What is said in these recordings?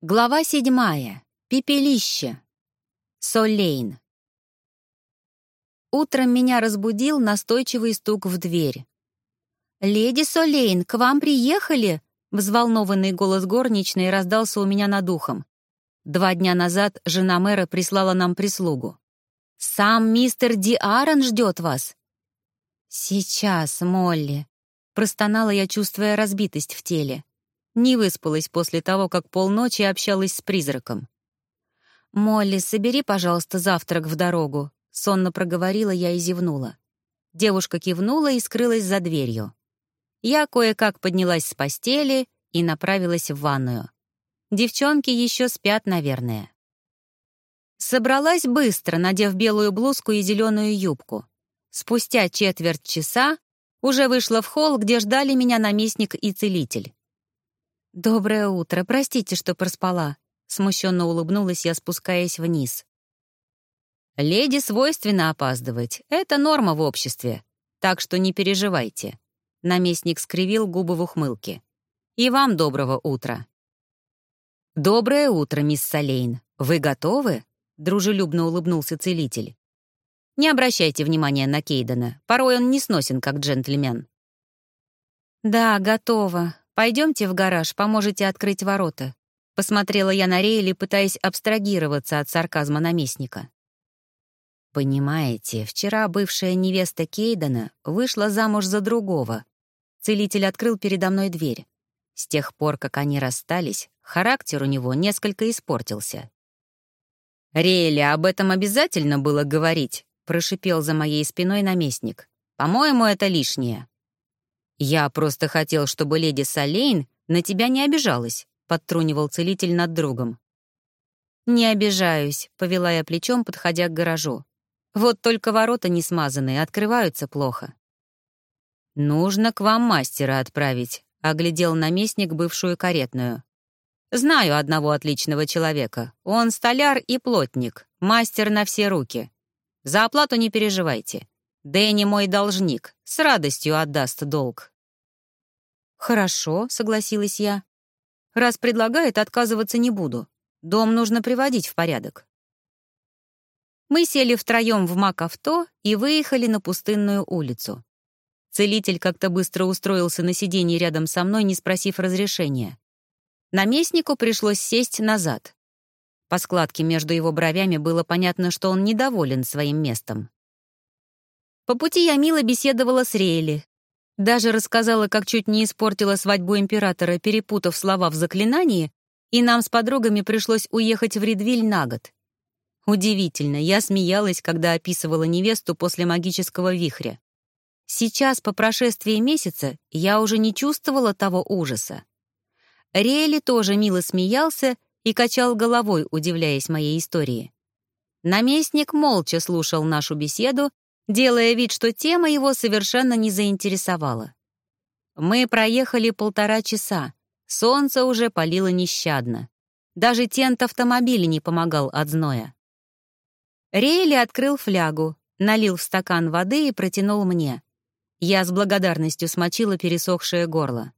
Глава седьмая. Пепелище. Солейн. Утром меня разбудил настойчивый стук в дверь. «Леди Солейн, к вам приехали?» Взволнованный голос горничной раздался у меня над ухом. Два дня назад жена мэра прислала нам прислугу. «Сам мистер Ди Аарон ждет вас». «Сейчас, Молли», — простонала я, чувствуя разбитость в теле. Не выспалась после того, как полночи общалась с призраком. «Молли, собери, пожалуйста, завтрак в дорогу», — сонно проговорила я и зевнула. Девушка кивнула и скрылась за дверью. Я кое-как поднялась с постели и направилась в ванную. Девчонки еще спят, наверное. Собралась быстро, надев белую блузку и зеленую юбку. Спустя четверть часа уже вышла в холл, где ждали меня наместник и целитель. «Доброе утро. Простите, что проспала». Смущенно улыбнулась я, спускаясь вниз. «Леди свойственно опаздывать. Это норма в обществе. Так что не переживайте». Наместник скривил губы в ухмылке. «И вам доброго утра». «Доброе утро, мисс Солейн. Вы готовы?» Дружелюбно улыбнулся целитель. «Не обращайте внимания на Кейдена. Порой он не сносен, как джентльмен». «Да, готова. «Пойдемте в гараж, поможете открыть ворота». Посмотрела я на Рейли, пытаясь абстрагироваться от сарказма наместника. «Понимаете, вчера бывшая невеста Кейдена вышла замуж за другого. Целитель открыл передо мной дверь. С тех пор, как они расстались, характер у него несколько испортился. «Рейли, об этом обязательно было говорить», — прошипел за моей спиной наместник. «По-моему, это лишнее». «Я просто хотел, чтобы леди Солейн на тебя не обижалась», — подтрунивал целитель над другом. «Не обижаюсь», — повела я плечом, подходя к гаражу. «Вот только ворота не смазанные, открываются плохо». «Нужно к вам мастера отправить», — оглядел наместник бывшую каретную. «Знаю одного отличного человека. Он столяр и плотник, мастер на все руки. За оплату не переживайте. Дэнни мой должник, с радостью отдаст долг». «Хорошо», — согласилась я. «Раз предлагает, отказываться не буду. Дом нужно приводить в порядок». Мы сели втроем в мак-авто и выехали на пустынную улицу. Целитель как-то быстро устроился на сиденье рядом со мной, не спросив разрешения. Наместнику пришлось сесть назад. По складке между его бровями было понятно, что он недоволен своим местом. По пути я мило беседовала с Рейли. Даже рассказала, как чуть не испортила свадьбу императора, перепутав слова в заклинании, и нам с подругами пришлось уехать в Редвиль на год. Удивительно, я смеялась, когда описывала невесту после магического вихря. Сейчас, по прошествии месяца, я уже не чувствовала того ужаса. Рейли тоже мило смеялся и качал головой, удивляясь моей истории. Наместник молча слушал нашу беседу, делая вид, что тема его совершенно не заинтересовала. Мы проехали полтора часа. Солнце уже палило нещадно. Даже тент автомобиля не помогал от зноя. Рейли открыл флягу, налил в стакан воды и протянул мне. Я с благодарностью смочила пересохшее горло.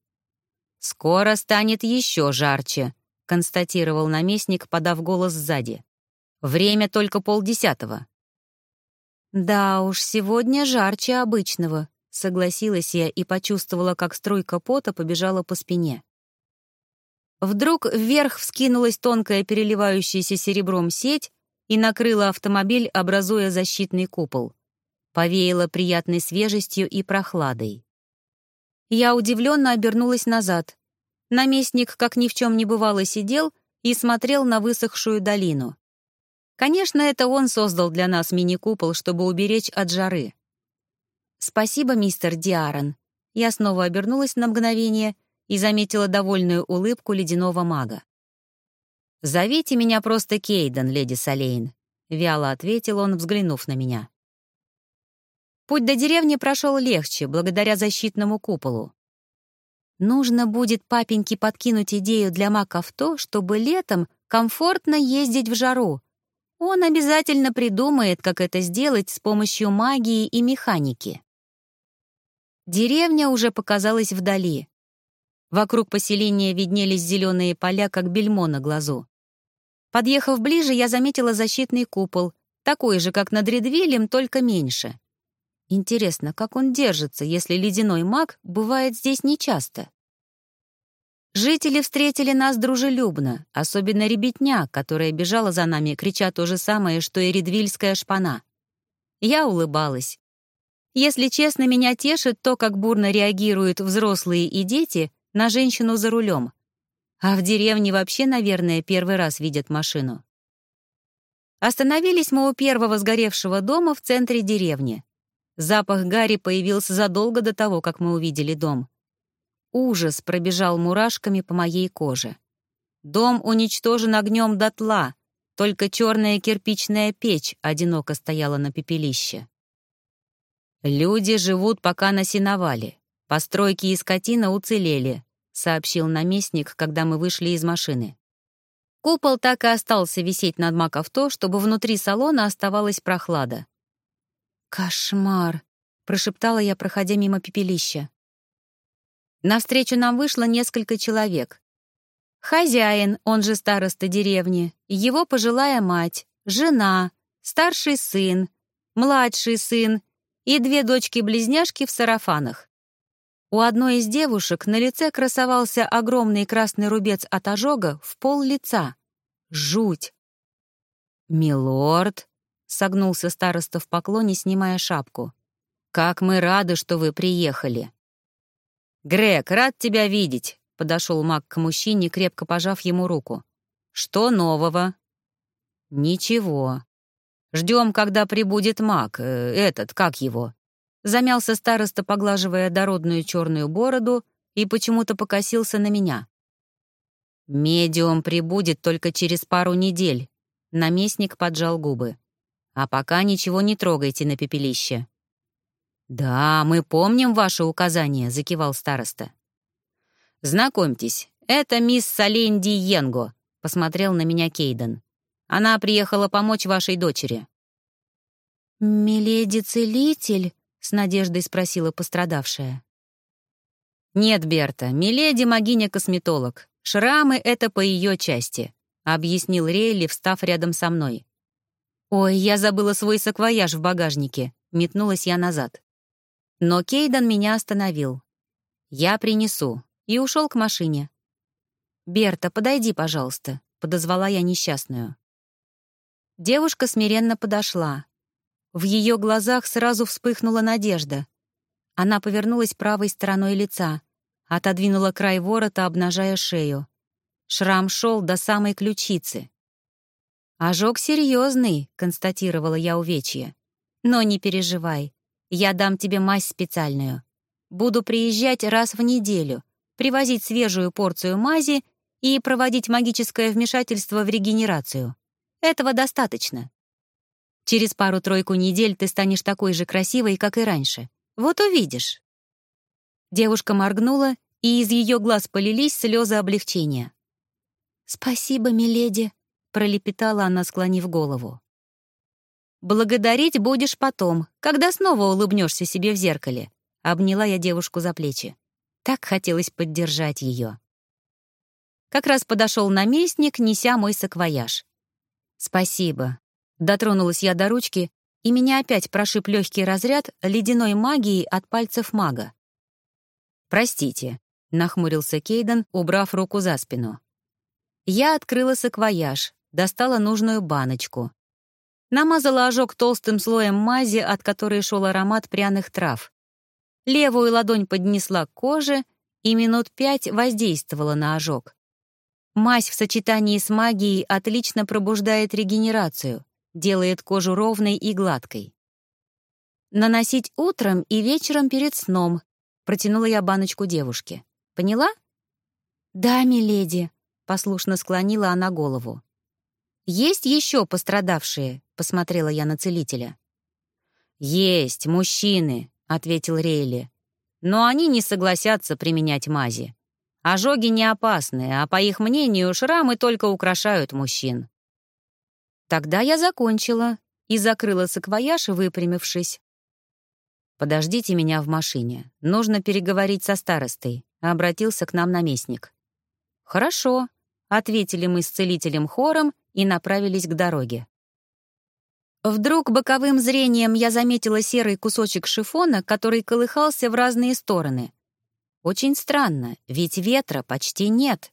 «Скоро станет еще жарче», — констатировал наместник, подав голос сзади. «Время только полдесятого. «Да уж, сегодня жарче обычного», — согласилась я и почувствовала, как струйка пота побежала по спине. Вдруг вверх вскинулась тонкая переливающаяся серебром сеть и накрыла автомобиль, образуя защитный купол. Повеяло приятной свежестью и прохладой. Я удивленно обернулась назад. Наместник, как ни в чем не бывало, сидел и смотрел на высохшую долину. Конечно, это он создал для нас мини-купол, чтобы уберечь от жары. «Спасибо, мистер Диарон». Я снова обернулась на мгновение и заметила довольную улыбку ледяного мага. «Зовите меня просто Кейден, леди Солейн», — вяло ответил он, взглянув на меня. Путь до деревни прошел легче, благодаря защитному куполу. Нужно будет папеньке подкинуть идею для маг-авто, чтобы летом комфортно ездить в жару, он обязательно придумает, как это сделать с помощью магии и механики. Деревня уже показалась вдали. Вокруг поселения виднелись зеленые поля, как бельмо на глазу. Подъехав ближе, я заметила защитный купол, такой же, как над Редвилем, только меньше. Интересно, как он держится, если ледяной маг бывает здесь нечасто? Жители встретили нас дружелюбно, особенно ребятня, которая бежала за нами, крича то же самое, что и редвильская шпана. Я улыбалась. Если честно, меня тешит то, как бурно реагируют взрослые и дети на женщину за рулем. А в деревне вообще, наверное, первый раз видят машину. Остановились мы у первого сгоревшего дома в центре деревни. Запах гари появился задолго до того, как мы увидели дом. Ужас пробежал мурашками по моей коже. Дом уничтожен огнем дотла, только черная кирпичная печь одиноко стояла на пепелище. «Люди живут пока на сеновале. Постройки и скотина уцелели», — сообщил наместник, когда мы вышли из машины. Купол так и остался висеть над Макавто, чтобы внутри салона оставалась прохлада. «Кошмар!» — прошептала я, проходя мимо пепелища. Навстречу нам вышло несколько человек. Хозяин, он же староста деревни, его пожилая мать, жена, старший сын, младший сын и две дочки-близняшки в сарафанах. У одной из девушек на лице красовался огромный красный рубец от ожога в пол лица. Жуть! «Милорд», — согнулся староста в поклоне, снимая шапку, — «как мы рады, что вы приехали». «Грег, рад тебя видеть», — подошел маг к мужчине, крепко пожав ему руку. «Что нового?» «Ничего. Ждем, когда прибудет маг, э, этот, как его?» Замялся староста, поглаживая дородную черную бороду, и почему-то покосился на меня. «Медиум прибудет только через пару недель», — наместник поджал губы. «А пока ничего не трогайте на пепелище». «Да, мы помним ваши указания», — закивал староста. «Знакомьтесь, это мисс Саленди Йенго», — посмотрел на меня Кейден. «Она приехала помочь вашей дочери». «Миледи-целитель?» — с надеждой спросила пострадавшая. «Нет, Берта, Миледи — магиня-косметолог. Шрамы — это по ее части», — объяснил Рейли, встав рядом со мной. «Ой, я забыла свой саквояж в багажнике», — метнулась я назад. Но Кейден меня остановил. «Я принесу», и ушел к машине. «Берта, подойди, пожалуйста», — подозвала я несчастную. Девушка смиренно подошла. В ее глазах сразу вспыхнула надежда. Она повернулась правой стороной лица, отодвинула край ворота, обнажая шею. Шрам шел до самой ключицы. «Ожог серьезный», — констатировала я увечье. «Но не переживай, я дам тебе мазь специальную. Буду приезжать раз в неделю, привозить свежую порцию мази и проводить магическое вмешательство в регенерацию. Этого достаточно. Через пару-тройку недель ты станешь такой же красивой, как и раньше. Вот увидишь». Девушка моргнула, и из ее глаз полились слезы облегчения. «Спасибо, миледи», — пролепетала она, склонив голову. «Благодарить будешь потом, когда снова улыбнешься себе в зеркале», — обняла я девушку за плечи. Так хотелось поддержать ее. Как раз подошел наместник, неся мой саквояж. «Спасибо». Дотронулась я до ручки, и меня опять прошиб легкий разряд ледяной магии от пальцев мага. «Простите», — нахмурился Кейден, убрав руку за спину. Я открыла саквояж, достала нужную баночку. Намазала ожог толстым слоем мази, от которой шел аромат пряных трав. Левую ладонь поднесла к коже и минут пять воздействовала на ожог. Мазь в сочетании с магией отлично пробуждает регенерацию, делает кожу ровной и гладкой. «Наносить утром и вечером перед сном», — протянула я баночку девушке. «Поняла?» «Да, миледи», — послушно склонила она голову. «Есть еще пострадавшие?» — посмотрела я на целителя. «Есть, мужчины», — ответил Рейли. «Но они не согласятся применять мази. Ожоги не опасны, а, по их мнению, шрамы только украшают мужчин». Тогда я закончила и закрыла саквояж, выпрямившись. «Подождите меня в машине. Нужно переговорить со старостой», — обратился к нам наместник. «Хорошо», — ответили мы с целителем хором и направились к дороге. Вдруг боковым зрением я заметила серый кусочек шифона, который колыхался в разные стороны. Очень странно, ведь ветра почти нет.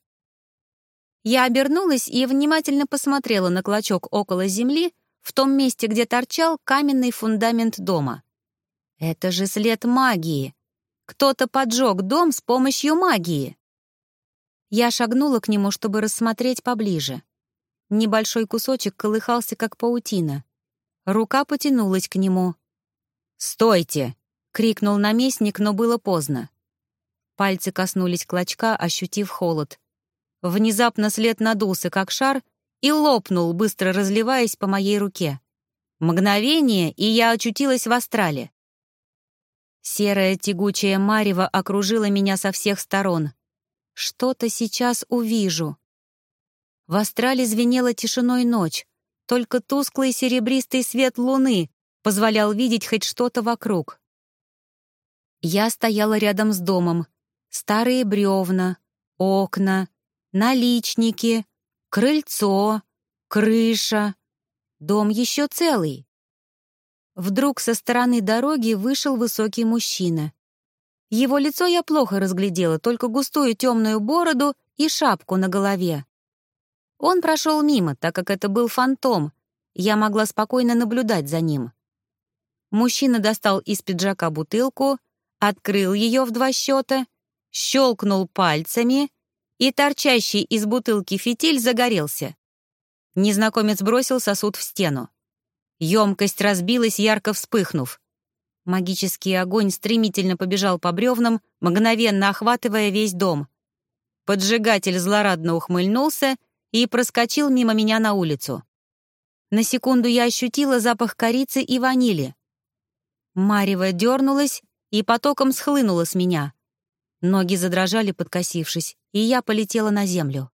Я обернулась и внимательно посмотрела на клочок около земли, в том месте, где торчал каменный фундамент дома. Это же след магии. Кто-то поджег дом с помощью магии. Я шагнула к нему, чтобы рассмотреть поближе. Небольшой кусочек колыхался, как паутина. Рука потянулась к нему. «Стойте!» — крикнул наместник, но было поздно. Пальцы коснулись клочка, ощутив холод. Внезапно след надулся, как шар, и лопнул, быстро разливаясь по моей руке. Мгновение, и я очутилась в астрале. Серая тягучая марево окружила меня со всех сторон. Что-то сейчас увижу. В астрале звенела тишиной ночь. Только тусклый серебристый свет луны позволял видеть хоть что-то вокруг. Я стояла рядом с домом. Старые бревна, окна, наличники, крыльцо, крыша. Дом еще целый. Вдруг со стороны дороги вышел высокий мужчина. Его лицо я плохо разглядела, только густую темную бороду и шапку на голове. Он прошел мимо, так как это был фантом. Я могла спокойно наблюдать за ним. Мужчина достал из пиджака бутылку, открыл ее в два счета, щелкнул пальцами, и торчащий из бутылки фитиль загорелся. Незнакомец бросил сосуд в стену. Емкость разбилась, ярко вспыхнув. Магический огонь стремительно побежал по бревнам, мгновенно охватывая весь дом. Поджигатель злорадно ухмыльнулся и проскочил мимо меня на улицу. На секунду я ощутила запах корицы и ванили. Марева дернулась и потоком схлынула с меня. Ноги задрожали, подкосившись, и я полетела на землю.